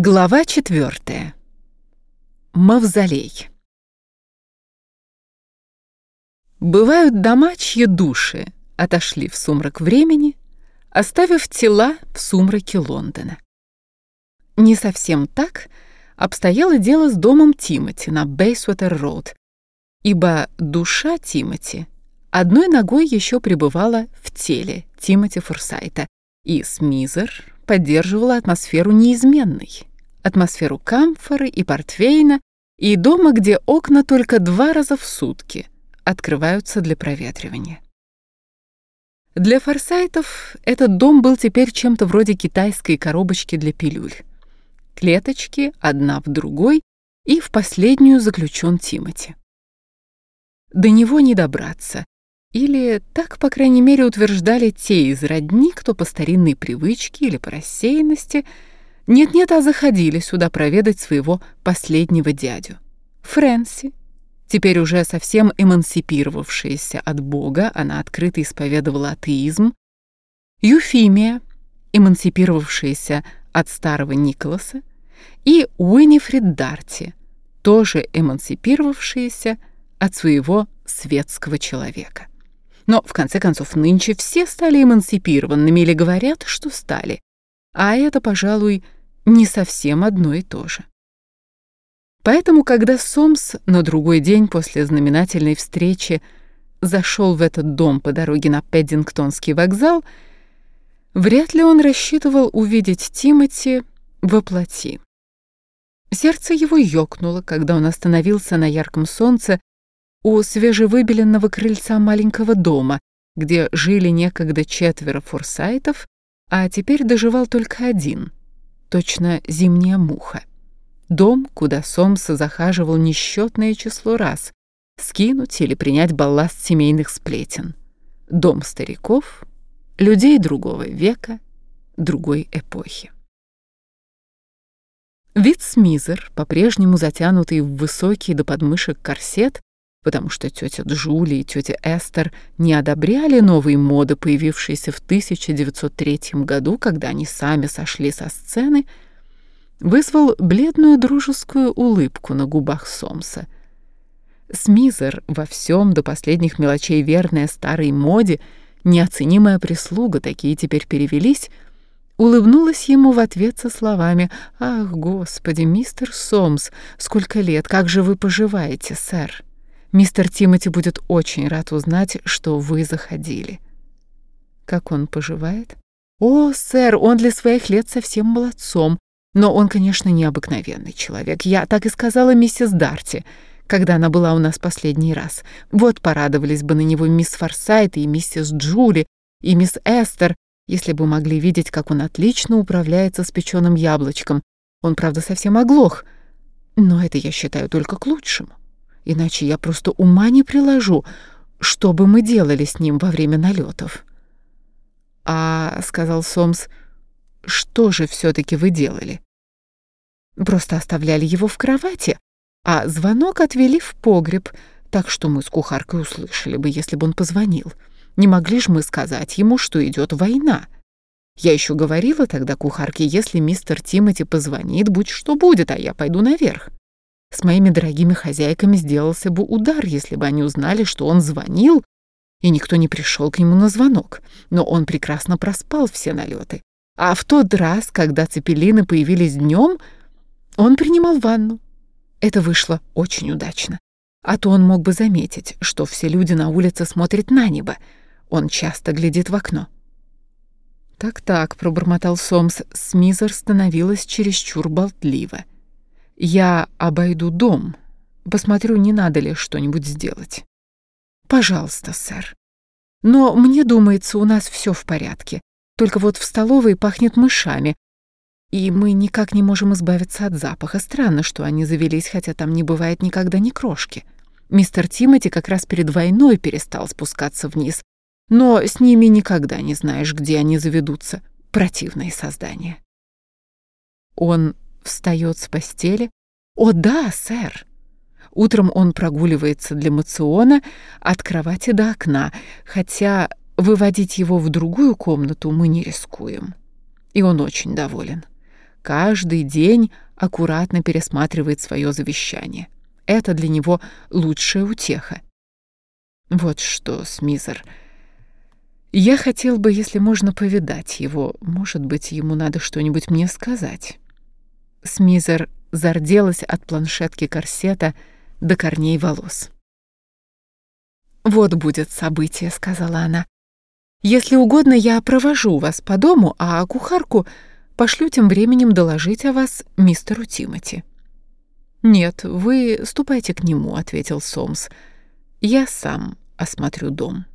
Глава четвертая. Мавзолей. Бывают дома, чьи души отошли в сумрак времени, оставив тела в сумраке Лондона. Не совсем так обстояло дело с домом Тимоти на Бейсуэтер-роуд, ибо душа Тимоти одной ногой еще пребывала в теле Тимоти Форсайта, и Смизер поддерживала атмосферу неизменной, атмосферу камфоры и портвейна, и дома, где окна только два раза в сутки открываются для проветривания. Для форсайтов этот дом был теперь чем-то вроде китайской коробочки для пилюль. Клеточки, одна в другой, и в последнюю заключен Тимати. До него не добраться, или так, по крайней мере, утверждали те из родни, кто по старинной привычке или по рассеянности нет-нет, а заходили сюда проведать своего последнего дядю. Фрэнси, теперь уже совсем эмансипировавшаяся от Бога, она открыто исповедовала атеизм. Юфимия, эмансипировавшаяся от старого Николаса, и Уинифрид Дарти, тоже эмансипировавшаяся от своего светского человека. Но, в конце концов, нынче все стали эмансипированными или говорят, что стали. А это, пожалуй, не совсем одно и то же. Поэтому, когда Сомс на другой день после знаменательной встречи зашел в этот дом по дороге на Пэддингтонский вокзал, вряд ли он рассчитывал увидеть Тимоти во плоти. Сердце его ёкнуло, когда он остановился на ярком солнце у свежевыбеленного крыльца маленького дома, где жили некогда четверо форсайтов, а теперь доживал только один, точно зимняя муха. Дом, куда Сомс захаживал несчетное число раз, скинуть или принять балласт семейных сплетен. Дом стариков, людей другого века, другой эпохи. Вид Смизер, по-прежнему затянутый в высокий до подмышек корсет, потому что тетя Джули и тетя Эстер не одобряли новые моды, появившиеся в 1903 году, когда они сами сошли со сцены, вызвал бледную дружескую улыбку на губах Сомса. Смизер во всем до последних мелочей верная старой моде, неоценимая прислуга, такие теперь перевелись, улыбнулась ему в ответ со словами «Ах, Господи, мистер Сомс, сколько лет, как же вы поживаете, сэр?» Мистер Тимоти будет очень рад узнать, что вы заходили. Как он поживает? О, сэр, он для своих лет совсем молодцом. Но он, конечно, необыкновенный человек. Я так и сказала миссис Дарти, когда она была у нас последний раз. Вот порадовались бы на него мисс Форсайт и миссис Джули, и мисс Эстер, если бы могли видеть, как он отлично управляется с печеным яблочком. Он, правда, совсем оглох, но это я считаю только к лучшему иначе я просто ума не приложу, что бы мы делали с ним во время налетов. «А, — сказал Сомс, — что же все-таки вы делали?» «Просто оставляли его в кровати, а звонок отвели в погреб, так что мы с кухаркой услышали бы, если бы он позвонил. Не могли же мы сказать ему, что идет война?» Я еще говорила тогда кухарке, если мистер Тимоти позвонит, будь что будет, а я пойду наверх. С моими дорогими хозяйками сделался бы удар, если бы они узнали, что он звонил, и никто не пришел к нему на звонок. Но он прекрасно проспал все налеты. А в тот раз, когда цепелины появились днем, он принимал ванну. Это вышло очень удачно. А то он мог бы заметить, что все люди на улице смотрят на небо. Он часто глядит в окно. «Так-так», — пробормотал Сомс, — Смизер становилась чересчур болтливо. Я обойду дом, посмотрю, не надо ли что-нибудь сделать. Пожалуйста, сэр. Но мне думается, у нас все в порядке. Только вот в столовой пахнет мышами, и мы никак не можем избавиться от запаха. Странно, что они завелись, хотя там не бывает никогда ни крошки. Мистер Тимоти как раз перед войной перестал спускаться вниз, но с ними никогда не знаешь, где они заведутся. Противные создания. Он встает с постели. О да, сэр. Утром он прогуливается для мациона от кровати до окна, хотя выводить его в другую комнату мы не рискуем. И он очень доволен. каждый день аккуратно пересматривает свое завещание. Это для него лучшая утеха. Вот что, Смизер, я хотел бы, если можно, повидать его. Может быть, ему надо что-нибудь мне сказать. Смизер зарделась от планшетки корсета до корней волос. «Вот будет событие», — сказала она. «Если угодно, я провожу вас по дому, а кухарку пошлю тем временем доложить о вас мистеру Тимоти». «Нет, вы ступайте к нему», — ответил Сомс. «Я сам осмотрю дом».